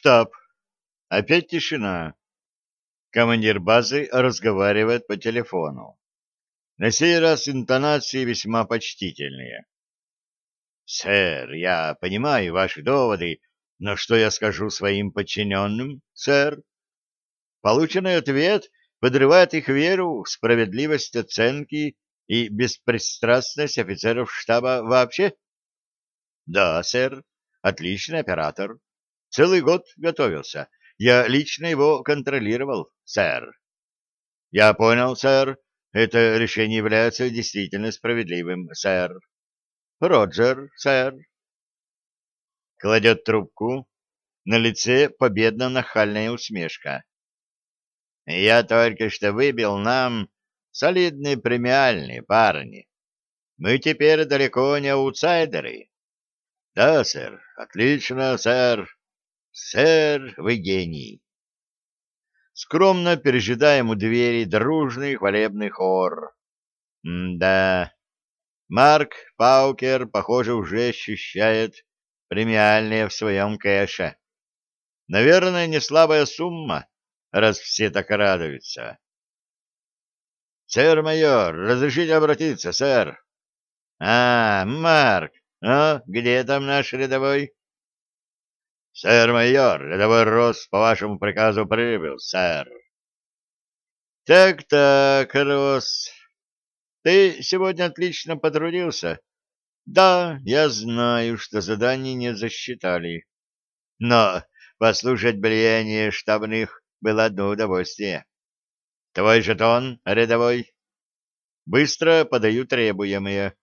Штаб. Опять тишина. Командир базы разговаривает по телефону. На сей раз интонации весьма почтительные. «Сэр, я понимаю ваши доводы, но что я скажу своим подчиненным, сэр?» Полученный ответ подрывает их веру в справедливость оценки и беспристрастность офицеров штаба вообще? Да, сэр, отличный оператор. Целый год готовился. Я лично его контролировал, сэр. Я понял, сэр. Это решение является действительно справедливым, сэр. Роджер, сэр. Кладет трубку. На лице победно-нахальная усмешка. Я только что выбил нам солидные премиальные парни. Мы теперь далеко не аутсайдеры. Да, сэр, отлично, сэр. Сэр, вы гений. Скромно пережидаем у двери дружный хвалебный хор. М да, Марк Паукер, похоже, уже ощущает премиальные в своем кэше. Наверное, не слабая сумма, раз все так радуются. «Сэр майор, разрешите обратиться, сэр?» «А, Марк, ну, где там наш рядовой?» «Сэр майор, рядовой Рос по вашему приказу прибыл, сэр». «Так-так, Рос, ты сегодня отлично потрудился?» «Да, я знаю, что задание не засчитали. Но послушать влияние штабных было одно удовольствие. Твой жетон, рядовой. Быстро подаю требуемые.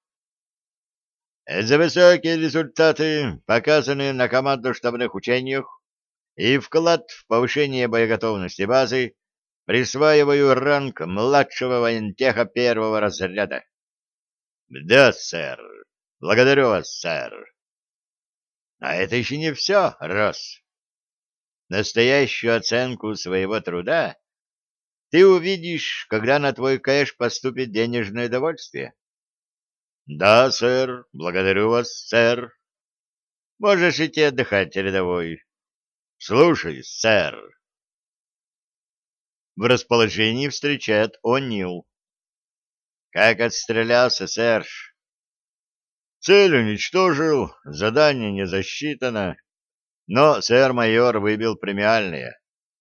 За высокие результаты, показанные на командно-штабных учениях, и вклад в повышение боеготовности базы, присваиваю ранг младшего воентеха первого разряда. Да, сэр. Благодарю вас, сэр. А это еще не все, Рос. Настоящую оценку своего труда ты увидишь, когда на твой кэш поступит денежное довольствие. — Да, сэр, благодарю вас, сэр. — Можешь идти отдыхать, рядовой. — Слушай, сэр. В расположении встречает О'Нил. — Как отстрелялся, Серж? — Цель уничтожил, задание не засчитано, но сэр-майор выбил премиальные.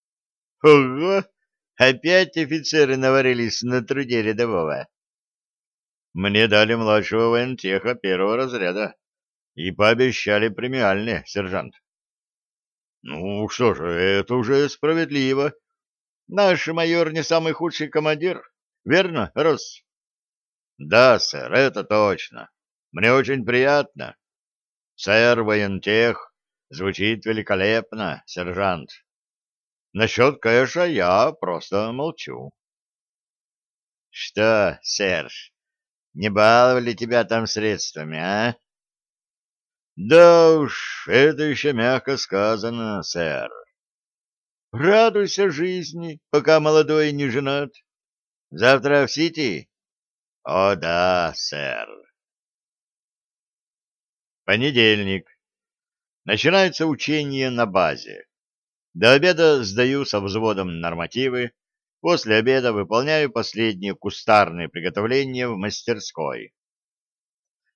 — Ого! Опять офицеры наварились на труде рядового. Мне дали младшего воентеха первого разряда и пообещали премиальные, сержант. Ну что же, это уже справедливо. Наш майор не самый худший командир, верно, Рос? Да, сэр, это точно. Мне очень приятно. Сэр воентех звучит великолепно, сержант. Насчет кэша я просто молчу. — Что, Серж, не баловали тебя там средствами, а? — Да уж, это еще мягко сказано, сэр. — Радуйся жизни, пока молодой не женат. Завтра в Сити? — О да, сэр. Понедельник. Начинается учение на базе. До обеда сдаю со взводом нормативы, после обеда выполняю последние кустарные приготовления в мастерской.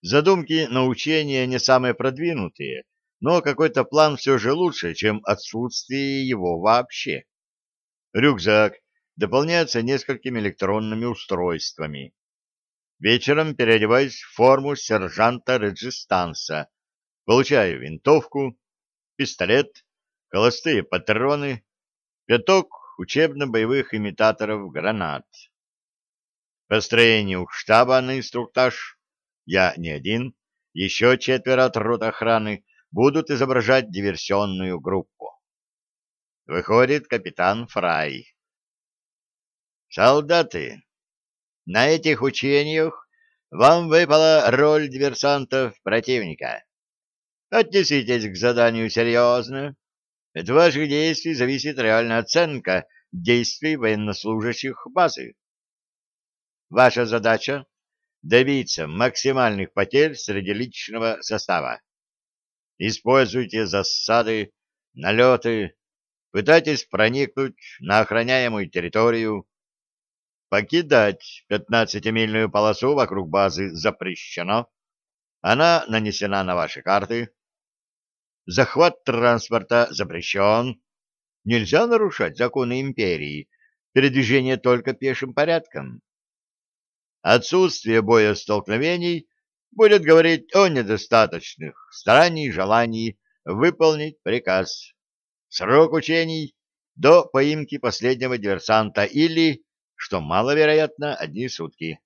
Задумки на учения не самые продвинутые, но какой-то план все же лучше, чем отсутствие его вообще. Рюкзак дополняется несколькими электронными устройствами. Вечером переодеваюсь в форму сержанта Реджистанса, получаю винтовку, пистолет, холостые патроны, пяток учебно-боевых имитаторов гранат. Построение у штаба на инструктаж я не один, еще четверо от рот охраны будут изображать диверсионную группу. Выходит капитан Фрай. Солдаты, на этих учениях вам выпала роль диверсантов противника. Отнеситесь к заданию серьезно, от ваших действий зависит реальная оценка действий военнослужащих базы. Ваша задача — добиться максимальных потерь среди личного состава. Используйте засады, налеты, пытайтесь проникнуть на охраняемую территорию. Покидать пятнадцатимильную полосу вокруг базы запрещено. Она нанесена на ваши карты. Захват транспорта запрещен. Нельзя нарушать законы империи. Передвижение только пешим порядком. Отсутствие боестолкновений будет говорить о недостаточных стараний и желании выполнить приказ. Срок учений до поимки последнего диверсанта или, что маловероятно, одни сутки.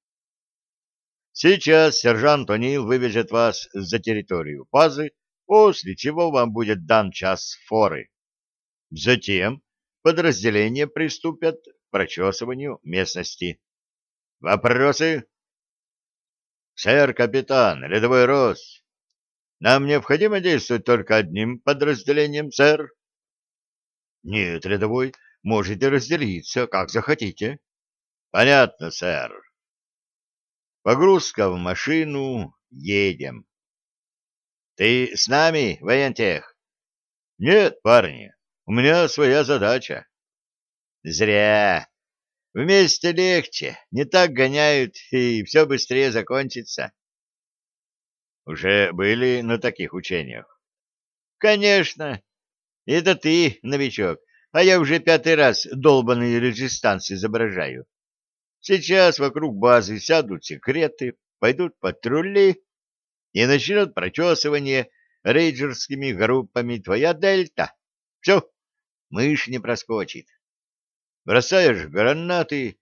Сейчас сержант О'Нил вывезет вас за территорию базы, после чего вам будет дан час форы. Затем подразделения приступят к прочесыванию местности. Вопросы? Сэр, капитан, рядовой Рос, нам необходимо действовать только одним подразделением, сэр? Нет, рядовой, можете разделиться, как захотите. Понятно, сэр. Погрузка в машину, едем. Ты с нами, воентех? Нет, парни, у меня своя задача. Зря. Вместе легче, не так гоняют, и все быстрее закончится. Уже были на таких учениях? Конечно. Это ты, новичок, а я уже пятый раз долбанный резистанс изображаю. Сейчас вокруг базы сядут секреты, пойдут патрули и начнут прочесывание рейджерскими группами твоя дельта. Все, мышь не проскочит бросаешь гранаты,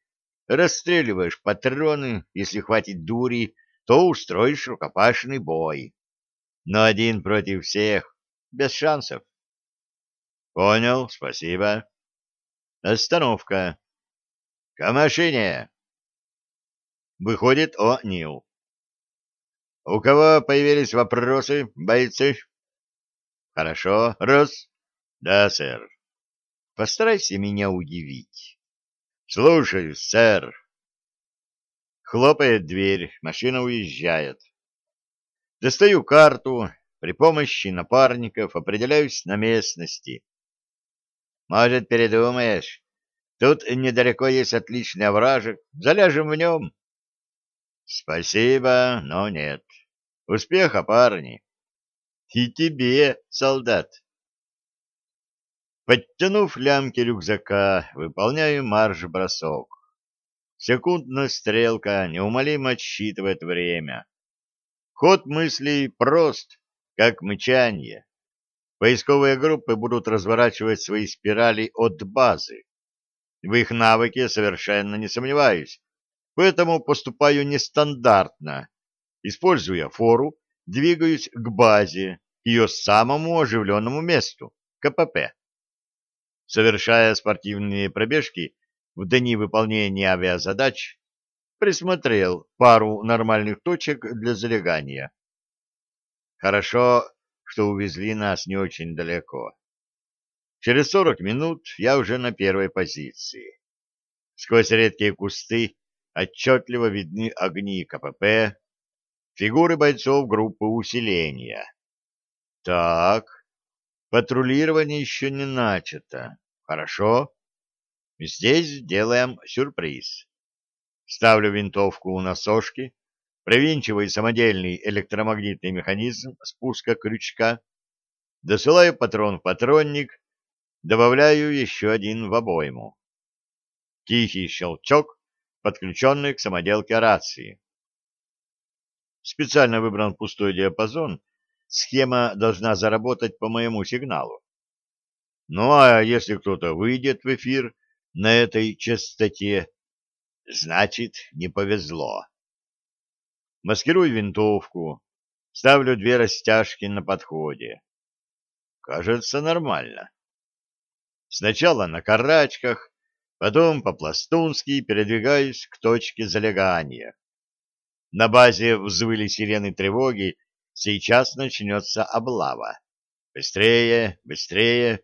расстреливаешь патроны, если хватит дури, то устроишь рукопашный бой. Но один против всех, без шансов. Понял, спасибо. Остановка. К машине. Выходит О. Нил. У кого появились вопросы, бойцы? Хорошо, раз. Да, сэр. Постарайся меня удивить. Слушаю, сэр. Хлопает дверь, машина уезжает. Достаю карту, при помощи напарников определяюсь на местности. Может, передумаешь? Тут недалеко есть отличный овражек. Заляжем в нем. Спасибо, но нет. Успеха, парни. И тебе, солдат. Подтянув лямки рюкзака, выполняю марш-бросок. Секундная стрелка неумолимо отсчитывает время. Ход мыслей прост, как мычанье. Поисковые группы будут разворачивать свои спирали от базы. В их навыке совершенно не сомневаюсь, поэтому поступаю нестандартно. Используя фору, двигаюсь к базе, ее самому оживленному месту, КПП совершая спортивные пробежки в дни выполнения авиазадач, присмотрел пару нормальных точек для залегания. Хорошо, что увезли нас не очень далеко. Через сорок минут я уже на первой позиции. Сквозь редкие кусты отчетливо видны огни КПП, фигуры бойцов группы усиления. Так, патрулирование еще не начато. Хорошо. Здесь делаем сюрприз. Ставлю винтовку на сошки, привинчиваю самодельный электромагнитный механизм спуска крючка, досылаю патрон в патронник, добавляю еще один в обойму. Тихий щелчок, подключенный к самоделке рации. Специально выбран пустой диапазон, схема должна заработать по моему сигналу. Ну а если кто-то выйдет в эфир на этой частоте, значит, не повезло. Маскирую винтовку, ставлю две растяжки на подходе. Кажется, нормально. Сначала на карачках, потом по-пластунски передвигаюсь к точке залегания. На базе взвыли сирены тревоги, сейчас начнется облава. Быстрее, быстрее.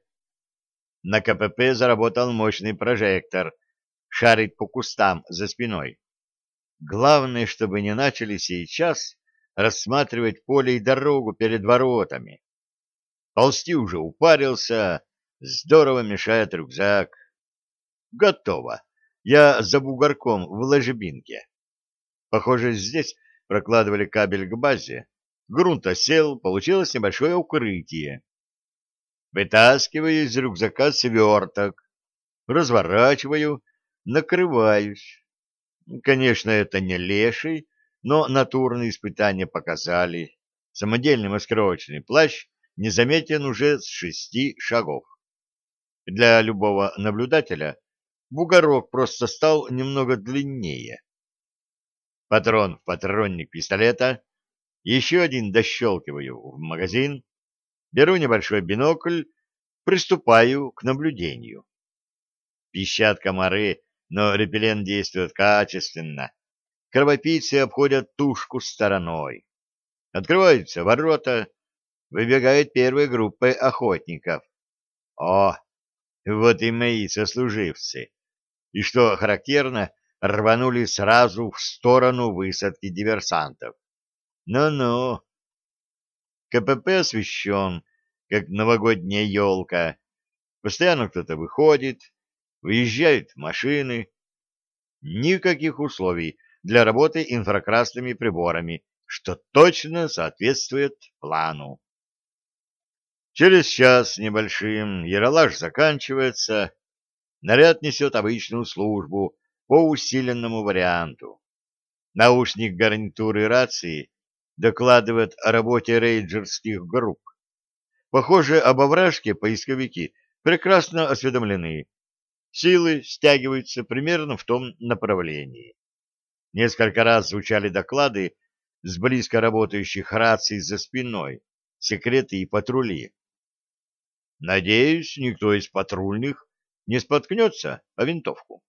На КПП заработал мощный прожектор, шарит по кустам за спиной. Главное, чтобы не начали сейчас рассматривать поле и дорогу перед воротами. Ползти уже упарился, здорово мешает рюкзак. Готово. Я за бугорком в ложебинке. Похоже, здесь прокладывали кабель к базе. Грунт осел, получилось небольшое укрытие. Вытаскиваю из рюкзака сверток, разворачиваю, накрываюсь. Конечно, это не леший, но натурные испытания показали. Самодельный маскировочный плащ не заметен уже с шести шагов. Для любого наблюдателя бугорок просто стал немного длиннее. Патрон в патронник пистолета, еще один дощелкиваю в магазин, беру небольшой бинокль, приступаю к наблюдению. Пищат комары, но репеллент действует качественно. Кровопийцы обходят тушку стороной. Открываются ворота, выбегают первые группы охотников. О, вот и мои сослуживцы. И что характерно, рванули сразу в сторону высадки диверсантов. Ну-ну. КПП освещен, как новогодняя елка. Постоянно кто-то выходит, выезжают машины. Никаких условий для работы инфракрасными приборами, что точно соответствует плану. Через час небольшим яролаж заканчивается, наряд несет обычную службу по усиленному варианту. Наушник гарнитуры рации докладывает о работе рейнджерских групп. Похоже, об овражке поисковики прекрасно осведомлены. Силы стягиваются примерно в том направлении. Несколько раз звучали доклады с близко работающих раций за спиной, секреты и патрули. Надеюсь, никто из патрульных не споткнется о винтовку.